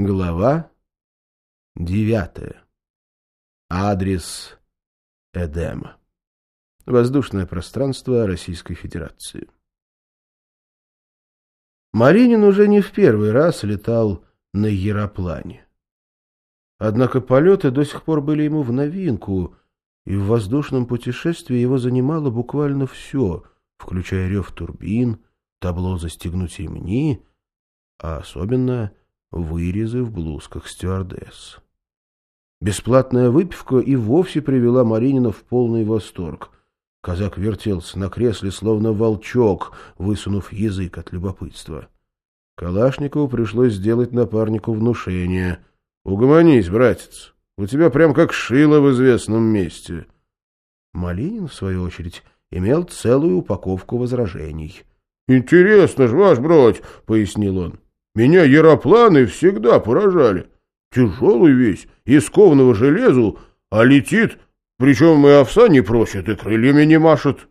Глава девятая. Адрес Эдема. Воздушное пространство Российской Федерации. Маринин уже не в первый раз летал на Яроплане. Однако полеты до сих пор были ему в новинку, и в воздушном путешествии его занимало буквально все, включая рев турбин, табло «Застегнуть ремни», а особенно вырезы в блузках стюардесс. Бесплатная выпивка и вовсе привела Маринина в полный восторг. Казак вертелся на кресле, словно волчок, высунув язык от любопытства. Калашникову пришлось сделать напарнику внушение. — Угомонись, братец, у тебя прям как шило в известном месте. Малинин, в свою очередь, имел целую упаковку возражений. — Интересно ж, ваш бродь, — пояснил он. Меня яропланы всегда поражали. Тяжелый весь, из кованого железу, а летит, причем и овса не просит, и крыльями не машет.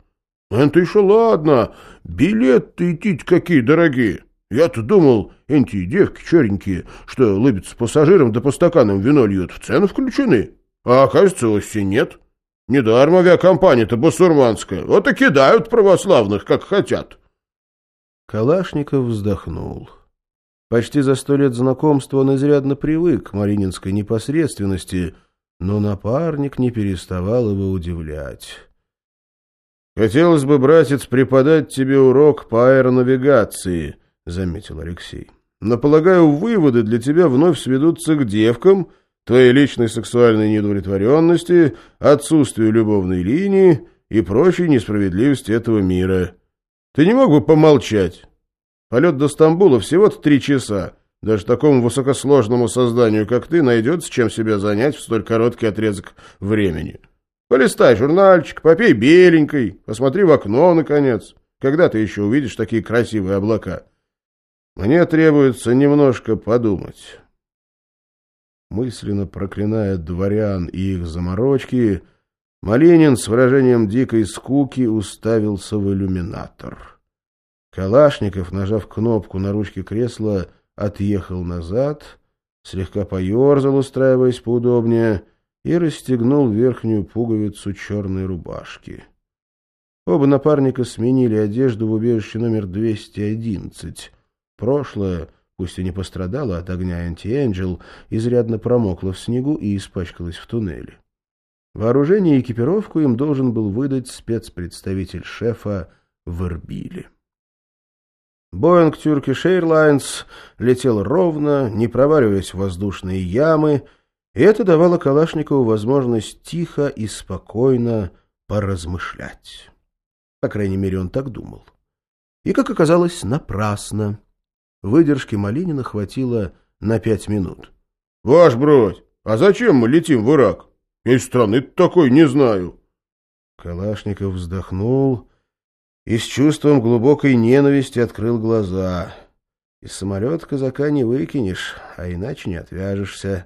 Это еще ладно, билеты идти какие дорогие. Я-то думал, эти девки черенькие, что лыбятся пассажирам да по стаканам вино льют, в цену включены. А оказывается, вовсе нет. Недаром авиакомпания-то басурманская. Вот и кидают православных, как хотят. Калашников вздохнул. Почти за сто лет знакомства он изрядно привык к марининской непосредственности, но напарник не переставал его удивлять. «Хотелось бы, братец, преподать тебе урок по аэронавигации», — заметил Алексей. «Но, полагаю, выводы для тебя вновь сведутся к девкам, твоей личной сексуальной неудовлетворенности, отсутствию любовной линии и прочей несправедливости этого мира. Ты не мог бы помолчать?» Полет до Стамбула всего-то три часа. Даже такому высокосложному созданию, как ты, найдется чем себя занять в столь короткий отрезок времени. Полистай журнальчик, попей беленькой, посмотри в окно, наконец. Когда ты еще увидишь такие красивые облака? Мне требуется немножко подумать. Мысленно проклиная дворян и их заморочки, Малинин с выражением дикой скуки уставился в иллюминатор. Калашников, нажав кнопку на ручке кресла, отъехал назад, слегка поерзал, устраиваясь поудобнее, и расстегнул верхнюю пуговицу черной рубашки. Оба напарника сменили одежду в убежище номер 211. Прошлое, пусть и не пострадало от огня антиэнджел, изрядно промокло в снегу и испачкалось в туннеле. Вооружение и экипировку им должен был выдать спецпредставитель шефа в Эрбиле. Боинг Turkish Airlines летел ровно, не проваливаясь в воздушные ямы, и это давало Калашникову возможность тихо и спокойно поразмышлять. По крайней мере, он так думал. И, как оказалось, напрасно. Выдержки Малинина хватило на пять минут. — Ваш бродь, а зачем мы летим в Ирак? Я страны такой не знаю. Калашников вздохнул и с чувством глубокой ненависти открыл глаза. Из самолета казака не выкинешь, а иначе не отвяжешься.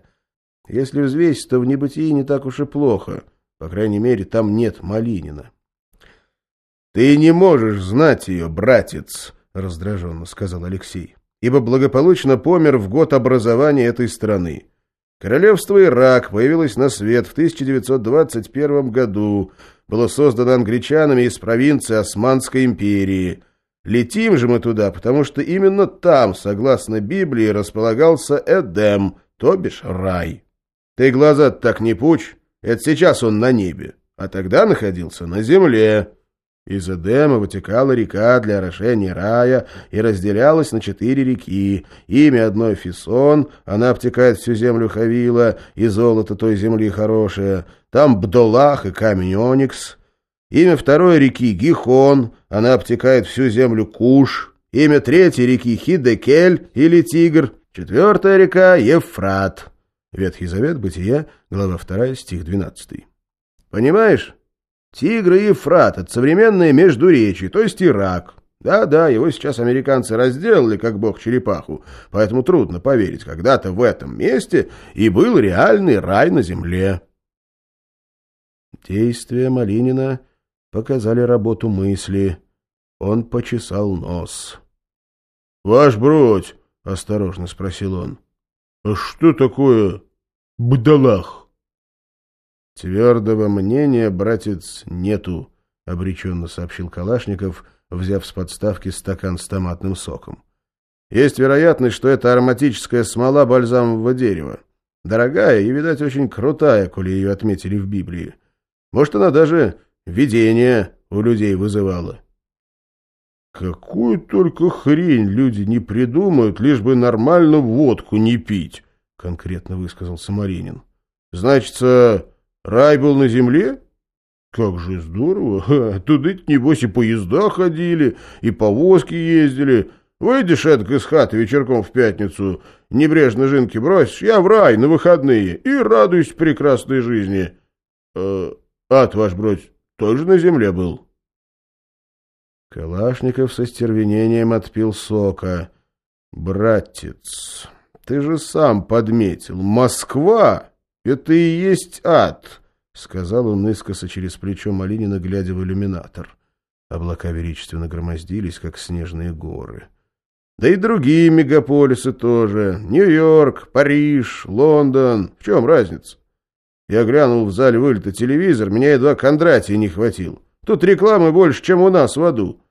Если взвесить, то в небытии не так уж и плохо. По крайней мере, там нет Малинина. — Ты не можешь знать ее, братец, — раздраженно сказал Алексей, — ибо благополучно помер в год образования этой страны. Королевство Ирак появилось на свет в 1921 году, было создано англичанами из провинции Османской империи. Летим же мы туда, потому что именно там, согласно Библии, располагался Эдем, то бишь рай. Ты глаза так не пучь, это сейчас он на небе, а тогда находился на земле. Из Эдема вытекала река для орошения рая и разделялась на четыре реки. Имя одной Фисон, она обтекает всю землю Хавила, и золото той земли хорошее. Там Бдолах и камень Оникс. Имя второй реки Гихон, она обтекает всю землю Куш. Имя третьей реки Хидекель или Тигр. Четвертая река Евфрат. Ветхий Завет, Бытия, глава 2, стих 12. Понимаешь? Тигр и Ефрат — это современное междуречие, то есть Ирак. Да-да, его сейчас американцы разделали, как бог черепаху, поэтому трудно поверить, когда-то в этом месте и был реальный рай на земле. Действия Малинина показали работу мысли. Он почесал нос. — Ваш бродь, — осторожно спросил он, А что такое бдалах? Твердого мнения, братец, нету, обреченно сообщил Калашников, взяв с подставки стакан с томатным соком. Есть вероятность, что это ароматическая смола бальзамового дерева. Дорогая и, видать, очень крутая, коли ее отметили в Библии. Может, она даже видение у людей вызывала. Какую только хрень люди не придумают, лишь бы нормально водку не пить, конкретно высказался Маринин. Значится, рай был на земле? Как же здорово! Туда, небось, и поезда ходили, и повозки ездили. Выйдешь, Эдк, из хаты вечерком в пятницу, небрежно жинки бросишь, я в рай на выходные, и радуюсь прекрасной жизни. Э, ад ваш, брось, тоже на земле был? Калашников со стервенением отпил сока. «Братец, ты же сам подметил, Москва — это и есть ад!» — сказал он искоса через плечо Малинина, глядя в иллюминатор. Облака величественно громоздились, как снежные горы. Да и другие мегаполисы тоже. Нью-Йорк, Париж, Лондон. В чем разница? Я глянул в зале вылета телевизор, меня едва Кондратия не хватил. Тут рекламы больше, чем у нас в аду.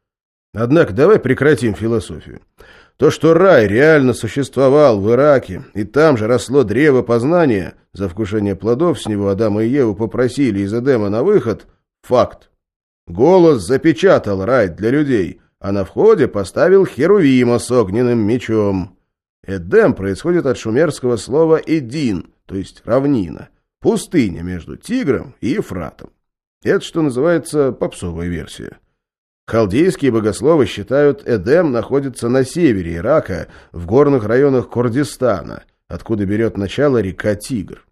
Однако давай прекратим философию. То, что рай реально существовал в Ираке, и там же росло древо познания, за вкушение плодов с него Адама и Еву попросили из Эдема на выход, факт. Голос запечатал рай для людей, а на входе поставил Херувима с огненным мечом. Эдем происходит от шумерского слова «эдин», то есть равнина, пустыня между Тигром и Ефратом. Это, что называется, попсовая версия. Халдейские богословы считают, Эдем находится на севере Ирака, в горных районах Курдистана, откуда берет начало река Тигр.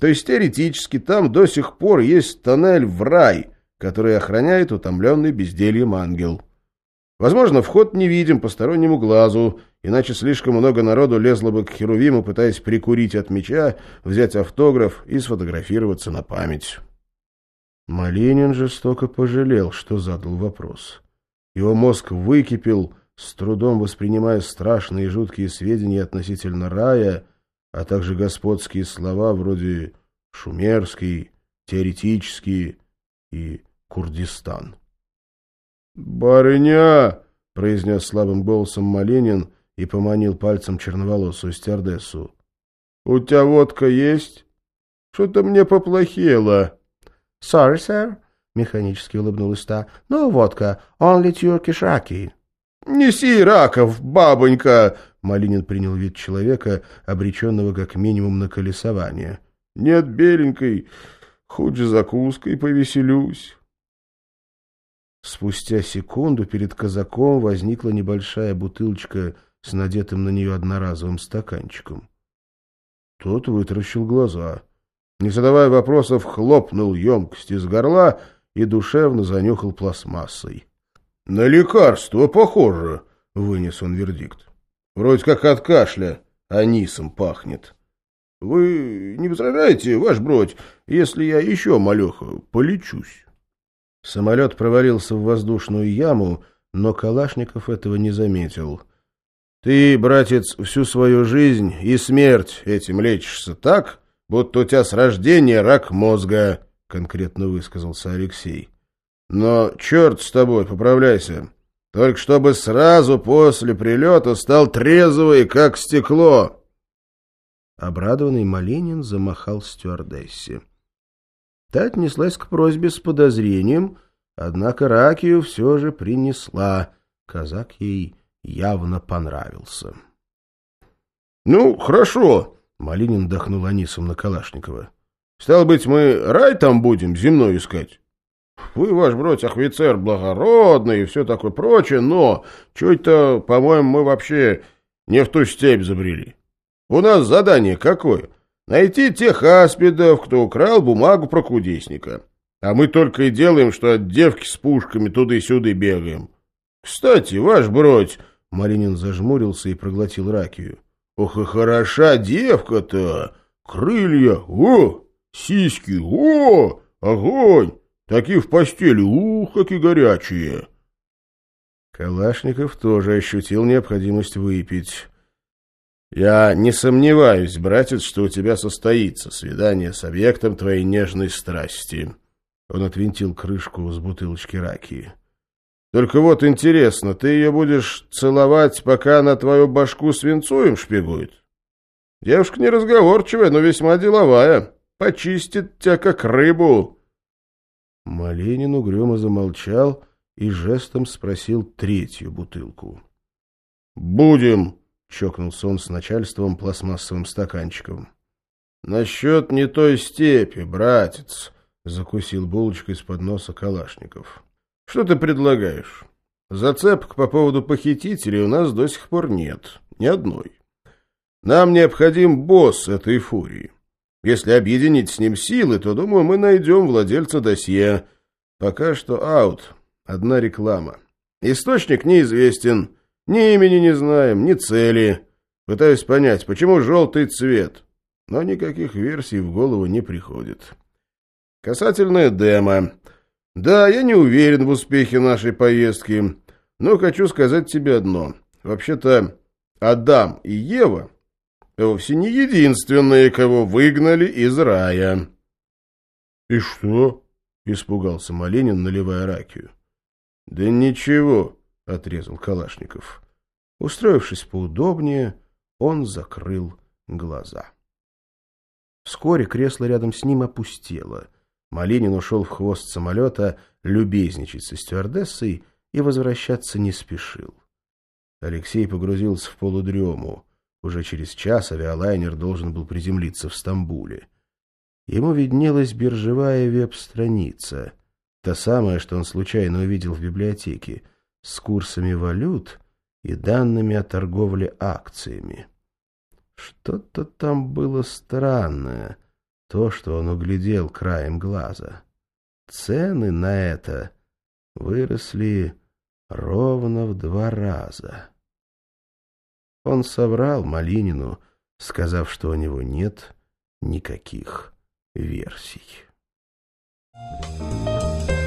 То есть теоретически там до сих пор есть тоннель в рай, который охраняет утомленный бездельем ангел. Возможно, вход не видим постороннему глазу, иначе слишком много народу лезло бы к Херувиму, пытаясь прикурить от меча, взять автограф и сфотографироваться на память. Малинин жестоко пожалел, что задал вопрос. Его мозг выкипел, с трудом воспринимая страшные и жуткие сведения относительно рая, а также господские слова вроде «шумерский», «теоретический» и «Курдистан». «Барыня!» — произнес слабым голосом Малинин и поманил пальцем черноволосую стюардессу. «У тебя водка есть? Что-то мне поплохело». «Sorry, sir», — механически улыбнулась та. «No водка, only Turkish raki». «Неси раков, бабонька!» — Малинин принял вид человека, обреченного как минимум на колесование. «Нет беленькой, хоть же закуской повеселюсь». Спустя секунду перед казаком возникла небольшая бутылочка с надетым на нее одноразовым стаканчиком. Тот вытаращил глаза — не задавая вопросов, хлопнул емкость из горла и душевно занюхал пластмассой. — На лекарство похоже, — вынес он вердикт. — Вроде как от кашля анисом пахнет. — Вы не возражаете, ваш бродь, если я еще, малеха, полечусь? Самолет провалился в воздушную яму, но Калашников этого не заметил. — Ты, братец, всю свою жизнь и смерть этим лечишься, так? — будто у тебя с рождения рак мозга, — конкретно высказался Алексей. — Но черт с тобой, поправляйся. Только чтобы сразу после прилета стал трезвый, как стекло. Обрадованный Маленин замахал стюардессе. Та отнеслась к просьбе с подозрением, однако ракию все же принесла. Казак ей явно понравился. — Ну, хорошо, Малинин дохнул анисом на Калашникова. — Стало быть, мы рай там будем земной искать? Вы, ваш бродь, офицер благородный и все такое прочее, но чуть-то, по-моему, мы вообще не в ту степь забрели. У нас задание какое? Найти тех аспидов, кто украл бумагу про кудесника. А мы только и делаем, что от девки с пушками туда-сюда бегаем. Кстати, ваш бродь... Малинин зажмурился и проглотил ракию. Ох и хороша девка-то! Крылья, о! Сиськи, о! Огонь! Такие в постели, ух, какие горячие!» Калашников тоже ощутил необходимость выпить. Я не сомневаюсь, братец, что у тебя состоится свидание с объектом твоей нежной страсти. Он отвинтил крышку с бутылочки раки. Только вот интересно, ты ее будешь целовать, пока на твою башку свинцуем шпигует? Девушка неразговорчивая, но весьма деловая. Почистит тебя, как рыбу. Малинин угрюмо замолчал и жестом спросил третью бутылку. — Будем, — чокнулся он с начальством пластмассовым стаканчиком. — Насчет не той степи, братец, — закусил булочкой из-под носа Калашников. — Что ты предлагаешь? Зацепок по поводу похитителей у нас до сих пор нет. Ни одной. Нам необходим босс этой фурии. Если объединить с ним силы, то, думаю, мы найдем владельца досье. Пока что аут. Одна реклама. Источник неизвестен. Ни имени не знаем, ни цели. Пытаюсь понять, почему желтый цвет. Но никаких версий в голову не приходит. Касательно демо. Да, я не уверен в успехе нашей поездки, но хочу сказать тебе одно. Вообще-то Адам и Ева вовсе не единственные, кого выгнали из рая. — И что? — испугался Малинин, наливая ракию. — Да ничего, — отрезал Калашников. Устроившись поудобнее, он закрыл глаза. Вскоре кресло рядом с ним опустело. Малинин ушел в хвост самолета любезничать со стюардессой и возвращаться не спешил. Алексей погрузился в полудрему. Уже через час авиалайнер должен был приземлиться в Стамбуле. Ему виднелась биржевая веб-страница, та самая, что он случайно увидел в библиотеке, с курсами валют и данными о торговле акциями. Что-то там было странное, то, что он углядел краем глаза. Цены на это выросли ровно в два раза. Он соврал Малинину, сказав, что у него нет никаких версий. Thank you.